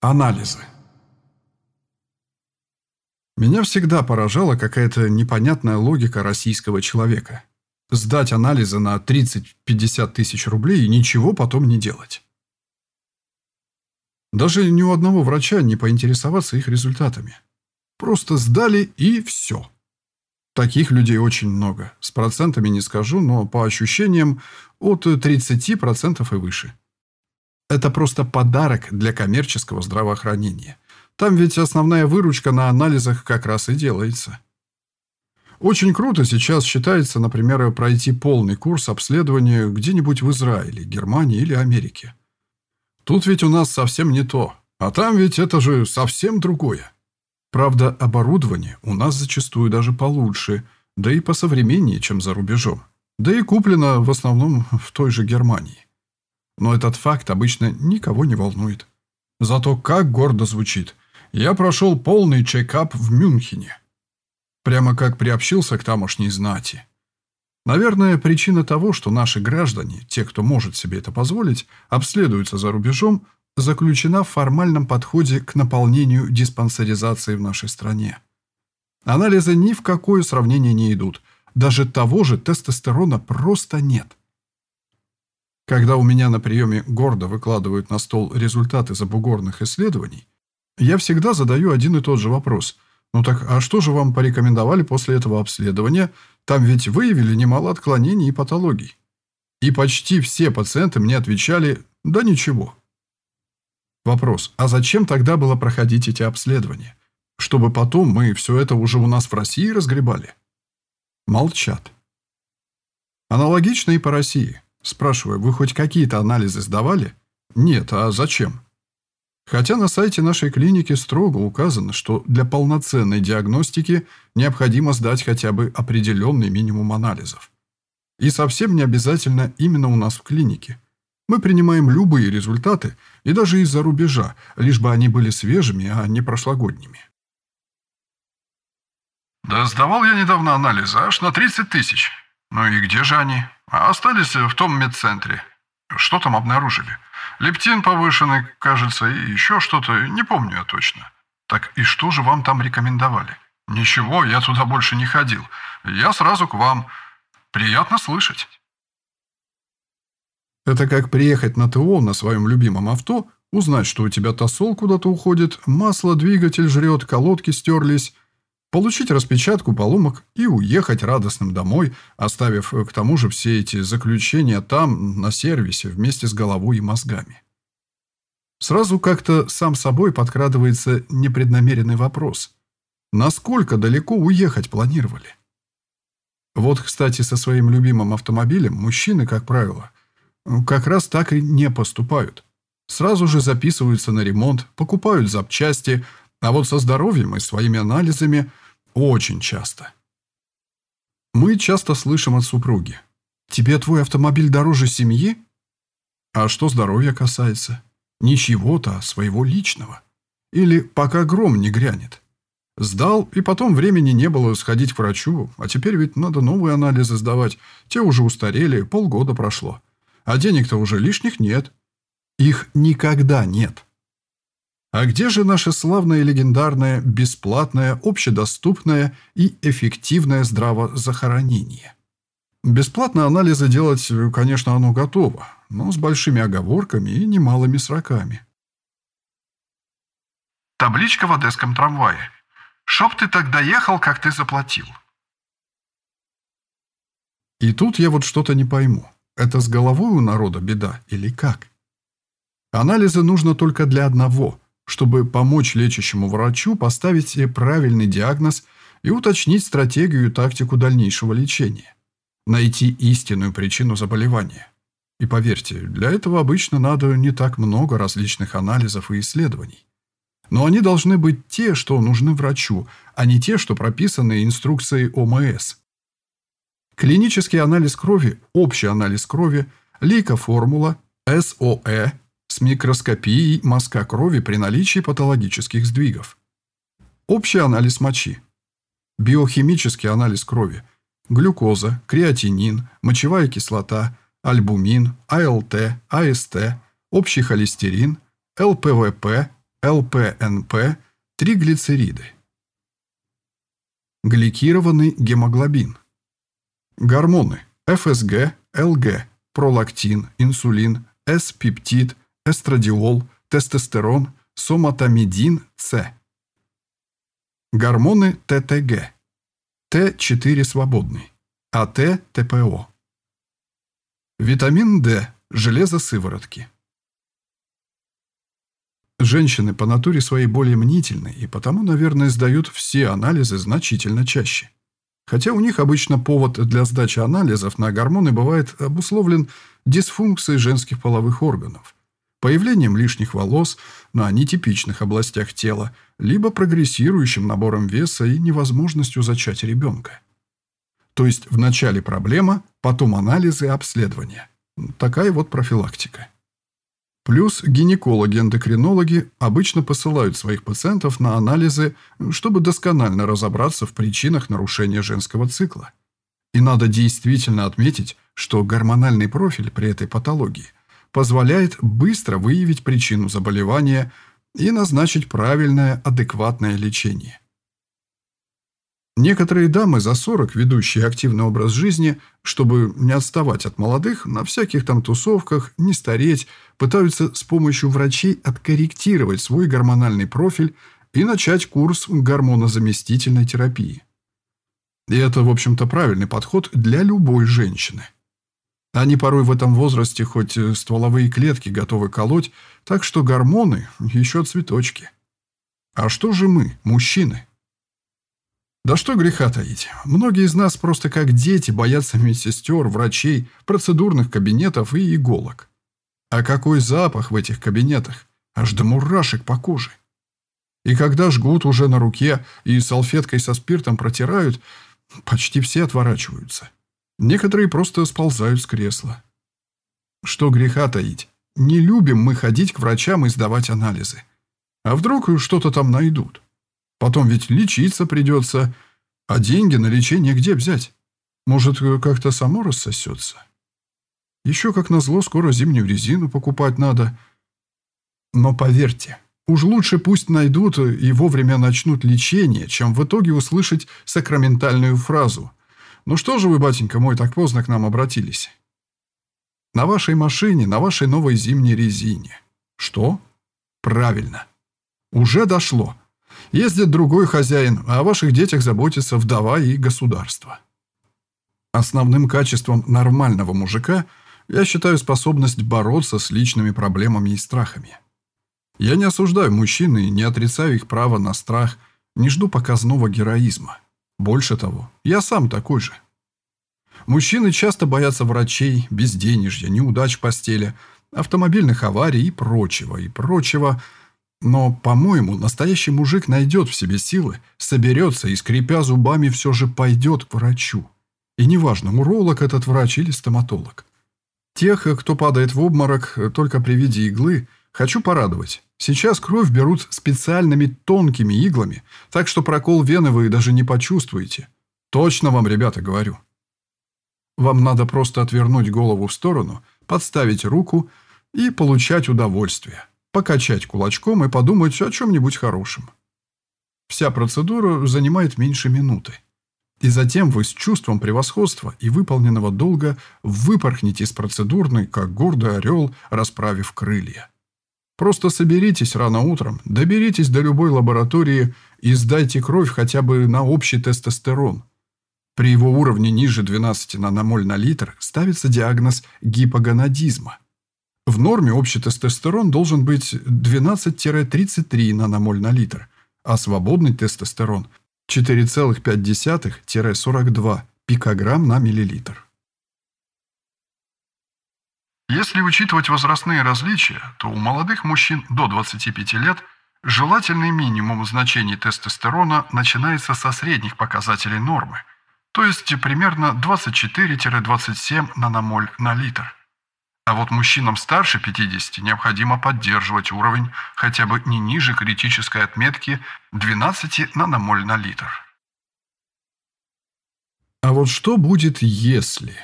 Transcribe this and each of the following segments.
Анализы. Меня всегда поражала какая-то непонятная логика российского человека. Сдать анализы на 30-50 тысяч рублей и ничего потом не делать. Даже ни у одного врача не поинтересоваться их результатами. Просто сдали и все. Таких людей очень много. С процентами не скажу, но по ощущениям от 30% и выше. Это просто подарок для коммерческого здравоохранения. Там ведь основная выручка на анализах как раз и делается. Очень круто сейчас считается, например, пройти полный курс обследования где-нибудь в Израиле, Германии или Америке. Тут ведь у нас совсем не то, а там ведь это же совсем другое. Правда, оборудование у нас зачастую даже получше, да и посовременнее, чем за рубежом. Да и куплено в основном в той же Германии. Но этот факт обычно никого не волнует. Зато как гордо звучит. Я прошел полный чекап в Мюнхене. Прямо как приобщился к тамошней знати. Наверное, причина того, что наши граждане, те, кто может себе это позволить, обследуются за рубежом, заключена в формальном подходе к наполнению диспансеризации в нашей стране. Анализы ни в какое сравнение не идут. Даже того же тестостерона просто нет. Когда у меня на приеме гордо выкладывают на стол результаты забугорных исследований, я всегда задаю один и тот же вопрос. Ну так, а что же вам порекомендовали после этого обследования? Там ведь выявили немало отклонений и патологий. И почти все пациенты мне отвечали «да ничего». Вопрос, а зачем тогда было проходить эти обследования? Чтобы потом мы все это уже у нас в России разгребали? Молчат. Аналогично и по России. Спрашиваю, вы хоть какие-то анализы сдавали? Нет, а зачем? Хотя на сайте нашей клиники строго указано, что для полноценной диагностики необходимо сдать хотя бы определенный минимум анализов. И совсем не обязательно именно у нас в клинике – мы принимаем любые результаты, и даже из-за рубежа, лишь бы они были свежими, а не прошлогодними. Да сдавал я недавно анализы, аж на 30 тысяч. Ну и где же они? А остались в том медцентре. Что там обнаружили? Лептин повышенный, кажется, и еще что-то, не помню я точно. Так и что же вам там рекомендовали? Ничего, я туда больше не ходил. Я сразу к вам. Приятно слышать. Это как приехать на ТО на своем любимом авто, узнать, что у тебя тосол куда-то уходит, масло, двигатель жрет, колодки стерлись, получить распечатку поломок и уехать радостным домой, оставив к тому же все эти заключения там, на сервисе, вместе с головой и мозгами. Сразу как-то сам собой подкрадывается непреднамеренный вопрос. Насколько далеко уехать планировали? Вот, кстати, со своим любимым автомобилем мужчины, как правило, как раз так и не поступают. Сразу же записываются на ремонт, покупают запчасти, а вот со здоровьем и своими анализами очень часто. Мы часто слышим от супруги. «Тебе твой автомобиль дороже семьи?» А что здоровья касается? А своего личного. Или пока гром не грянет. Сдал, и потом времени не было сходить к врачу, а теперь ведь надо новые анализы сдавать. Те уже устарели, полгода прошло. А денег-то уже лишних нет. Их никогда нет. А где же наше славное легендарное, бесплатное, общедоступное и эффективное здравозахоронение? Бесплатно анализы делать, конечно, оно готово, но с большими оговорками и немалыми сроками. Табличка в одесском трамвае. «Чтоб ты так доехал, как ты заплатил». И тут я вот что-то не пойму. Это с головой у народа беда или как? Анализы нужно только для одного, чтобы помочь лечащему врачу поставить правильный диагноз и уточнить стратегию и тактику дальнейшего лечения. Найти истинную причину заболевания. И поверьте, для этого обычно надо не так много различных анализов и исследований. Но они должны быть те, что нужны врачу, а не те, что прописаны инструкцией ОМС. Клинический анализ крови, общий анализ крови, лейкоформула, СОЭ с микроскопией мазка крови при наличии патологических сдвигов. Общий анализ мочи. Биохимический анализ крови. Глюкоза, креатинин, мочевая кислота, альбумин, АЛТ, АСТ, общий холестерин, ЛПВП, ЛПНП, триглицериды. Гликированный гемоглобин. Гормоны ФСГ, ЛГ, пролактин, инсулин, С-пептид, эстрадиол, тестостерон, соматомедин, С. Гормоны ТТГ. Т4 свободный. АТ ТПО. Витамин D, железо сыворотки. Женщины по натуре своей более мнительны и потому, наверное, сдают все анализы значительно чаще. Хотя у них обычно повод для сдачи анализов на гормоны бывает обусловлен дисфункцией женских половых органов, появлением лишних волос на нетипичных областях тела, либо прогрессирующим набором веса и невозможностью зачать ребенка. То есть вначале проблема, потом анализы и обследования. Такая вот профилактика. Плюс гинекологи-эндокринологи обычно посылают своих пациентов на анализы, чтобы досконально разобраться в причинах нарушения женского цикла. И надо действительно отметить, что гормональный профиль при этой патологии позволяет быстро выявить причину заболевания и назначить правильное, адекватное лечение. Некоторые дамы за 40, ведущие активный образ жизни, чтобы не отставать от молодых, на всяких там тусовках, не стареть, пытаются с помощью врачей откорректировать свой гормональный профиль и начать курс гормонозаместительной терапии. И это, в общем-то, правильный подход для любой женщины. Они порой в этом возрасте хоть стволовые клетки готовы колоть, так что гормоны еще цветочки. А что же мы, мужчины? Да что греха таить. Многие из нас просто как дети боятся медсестер, врачей, процедурных кабинетов и иголок. А какой запах в этих кабинетах? Аж до мурашек по коже. И когда жгут уже на руке и салфеткой со спиртом протирают, почти все отворачиваются. Некоторые просто сползают с кресла. Что греха таить? Не любим мы ходить к врачам и сдавать анализы. А вдруг что-то там найдут? Потом ведь лечиться придется, а деньги на лечение где взять? Может, как-то само рассосется? Еще, как назло, скоро зимнюю резину покупать надо. Но поверьте, уж лучше пусть найдут и вовремя начнут лечение, чем в итоге услышать сакраментальную фразу «Ну что же вы, батенька мой, так поздно к нам обратились?» На вашей машине, на вашей новой зимней резине. Что? Правильно. Уже дошло. Ездит другой хозяин, а о ваших детях заботится вдова и государство. Основным качеством нормального мужика я считаю способность бороться с личными проблемами и страхами. Я не осуждаю мужчин и не отрицаю их право на страх, не жду показного героизма. Больше того, я сам такой же. Мужчины часто боятся врачей, безденежья, неудач в постели, автомобильных аварий и прочего, и прочего – но, по-моему, настоящий мужик найдет в себе силы, соберется и, скрипя зубами, все же пойдет к врачу. И неважно, уролог этот врач или стоматолог. Тех, кто падает в обморок только при виде иглы, хочу порадовать. Сейчас кровь берут специальными тонкими иглами, так что прокол вены вы даже не почувствуете. Точно вам, ребята, говорю. Вам надо просто отвернуть голову в сторону, подставить руку и получать удовольствие покачать кулачком и подумать о чем-нибудь хорошем. Вся процедура занимает меньше минуты. И затем вы с чувством превосходства и выполненного долга выпорхнете из процедурной, как гордый орел, расправив крылья. Просто соберитесь рано утром, доберитесь до любой лаборатории и сдайте кровь хотя бы на общий тестостерон. При его уровне ниже 12 наномоль на литр ставится диагноз гипогонадизма – в норме общий тестостерон должен быть 12-33 наномоль на литр, а свободный тестостерон 4,5-42 пикограмм на миллилитр. Если учитывать возрастные различия, то у молодых мужчин до 25 лет желательный минимум значений тестостерона начинается со средних показателей нормы, то есть примерно 24-27 наномоль на литр. А вот мужчинам старше 50 необходимо поддерживать уровень хотя бы не ниже критической отметки 12 наномоль на литр. А вот что будет, если?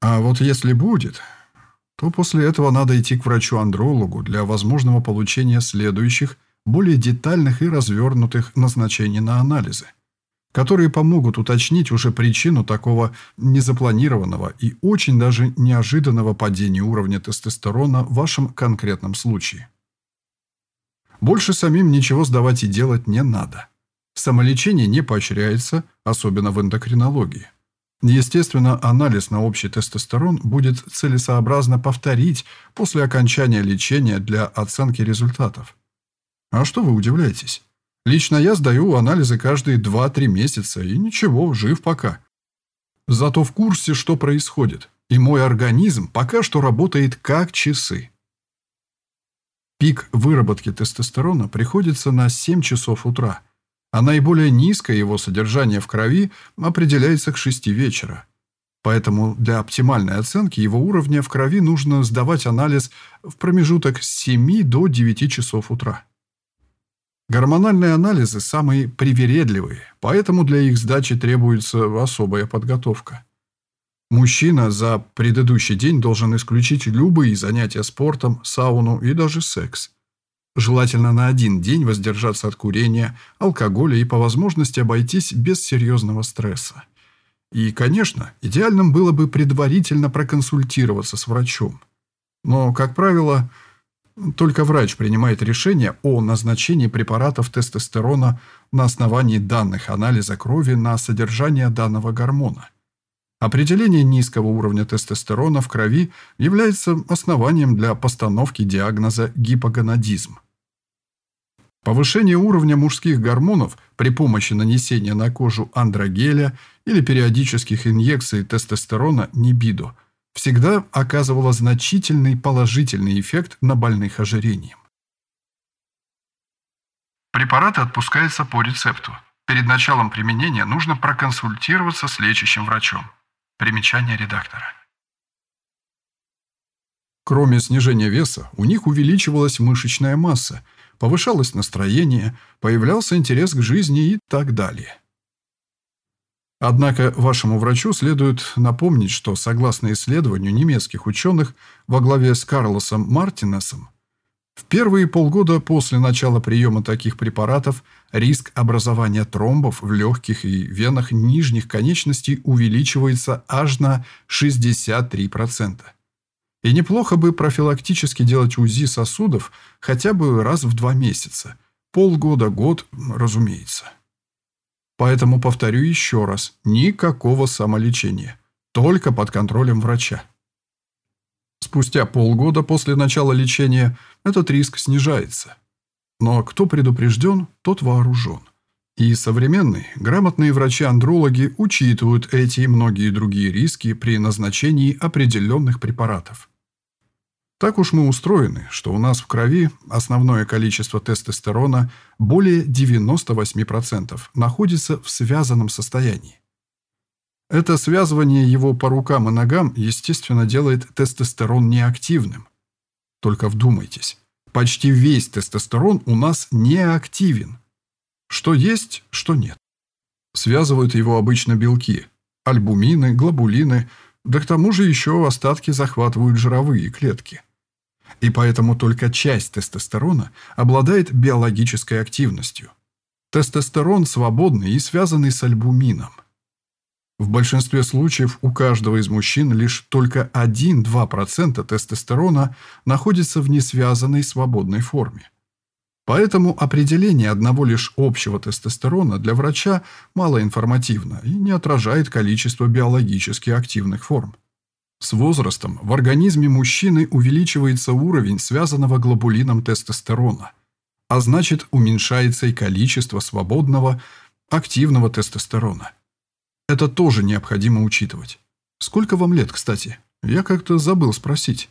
А вот если будет, то после этого надо идти к врачу-андрологу для возможного получения следующих, более детальных и развернутых назначений на анализы, которые помогут уточнить уже причину такого незапланированного и очень даже неожиданного падения уровня тестостерона в вашем конкретном случае. Больше самим ничего сдавать и делать не надо. Самолечение не поощряется, особенно в эндокринологии. Естественно, анализ на общий тестостерон будет целесообразно повторить после окончания лечения для оценки результатов. А что вы удивляетесь? Лично я сдаю анализы каждые 2-3 месяца, и ничего, жив пока. Зато в курсе, что происходит, и мой организм пока что работает как часы. Пик выработки тестостерона приходится на 7 часов утра – а наиболее низкое его содержание в крови определяется к 6 вечера. Поэтому для оптимальной оценки его уровня в крови нужно сдавать анализ в промежуток с 7 до 9 часов утра. Гормональные анализы самые привередливые, поэтому для их сдачи требуется особая подготовка. Мужчина за предыдущий день должен исключить любые занятия спортом, сауну и даже секс. Желательно на один день воздержаться от курения, алкоголя и по возможности обойтись без серьезного стресса. И, конечно, идеальным было бы предварительно проконсультироваться с врачом. Но, как правило, только врач принимает решение о назначении препаратов тестостерона на основании данных анализа крови на содержание данного гормона. Определение низкого уровня тестостерона в крови является основанием для постановки диагноза гипогонадизм. Повышение уровня мужских гормонов при помощи нанесения на кожу андрогеля или периодических инъекций тестостерона нибидо всегда оказывало значительный положительный эффект на больных ожирением. Препараты отпускаются по рецепту. Перед началом применения нужно проконсультироваться с лечащим врачом. Примечание редактора. Кроме снижения веса, у них увеличивалась мышечная масса – повышалось настроение, появлялся интерес к жизни и так далее. Однако вашему врачу следует напомнить, что согласно исследованию немецких ученых во главе с Карлосом Мартинесом, в первые полгода после начала приема таких препаратов риск образования тромбов в легких и венах нижних конечностей увеличивается аж на 63%. И неплохо бы профилактически делать УЗИ сосудов хотя бы раз в два месяца. Полгода, год, разумеется. Поэтому повторю еще раз, никакого самолечения. Только под контролем врача. Спустя полгода после начала лечения этот риск снижается. Но кто предупрежден, тот вооружен. И современные, грамотные врачи-андрологи учитывают эти и многие другие риски при назначении определенных препаратов. Так уж мы устроены, что у нас в крови основное количество тестостерона, более 98%, находится в связанном состоянии. Это связывание его по рукам и ногам, естественно, делает тестостерон неактивным. Только вдумайтесь, почти весь тестостерон у нас неактивен. Что есть, что нет. Связывают его обычно белки, альбумины, глобулины, да к тому же еще остатки захватывают жировые клетки и поэтому только часть тестостерона обладает биологической активностью. Тестостерон свободный и связанный с альбумином. В большинстве случаев у каждого из мужчин лишь только 1-2% тестостерона находится в несвязанной свободной форме. Поэтому определение одного лишь общего тестостерона для врача малоинформативно и не отражает количество биологически активных форм. С возрастом в организме мужчины увеличивается уровень связанного глобулином тестостерона, а значит уменьшается и количество свободного, активного тестостерона. Это тоже необходимо учитывать. Сколько вам лет, кстати? Я как-то забыл спросить.